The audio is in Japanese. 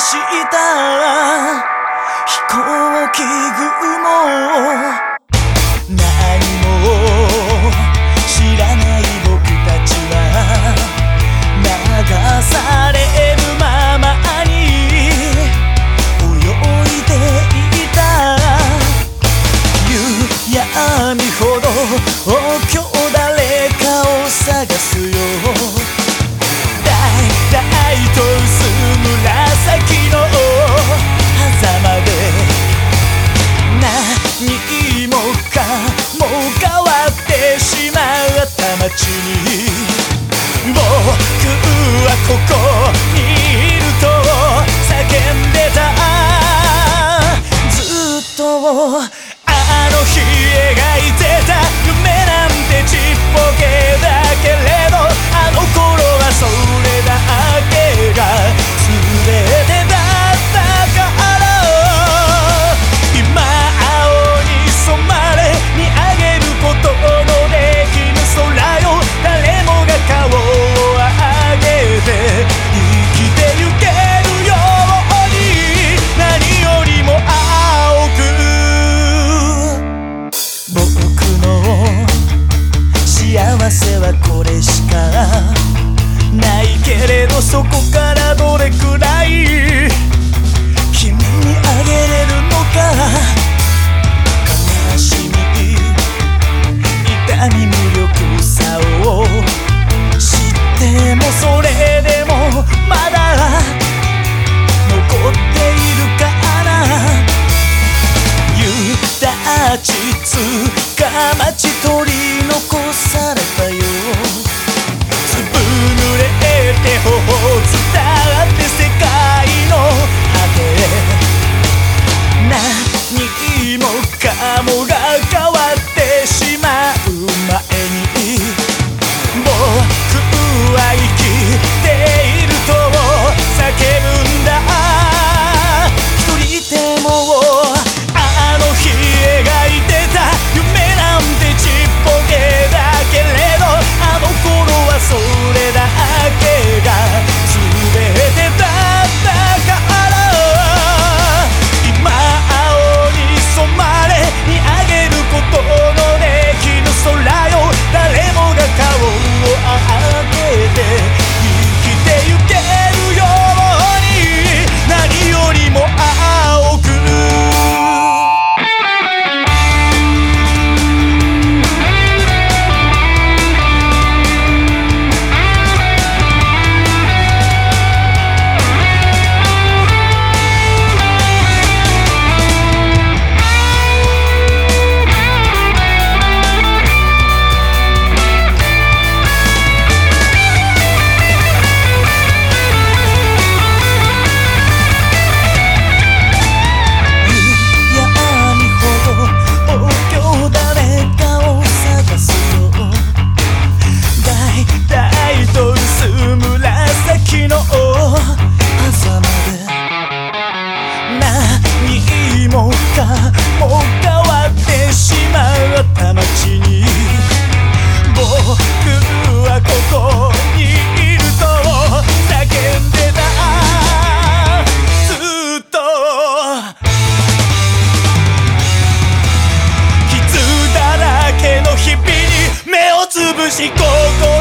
した飛行機雲に僕はここにいると叫んでた。ずっとあの日描いてた。夢なんてちっぽけだけれど。は街取り残され潰し心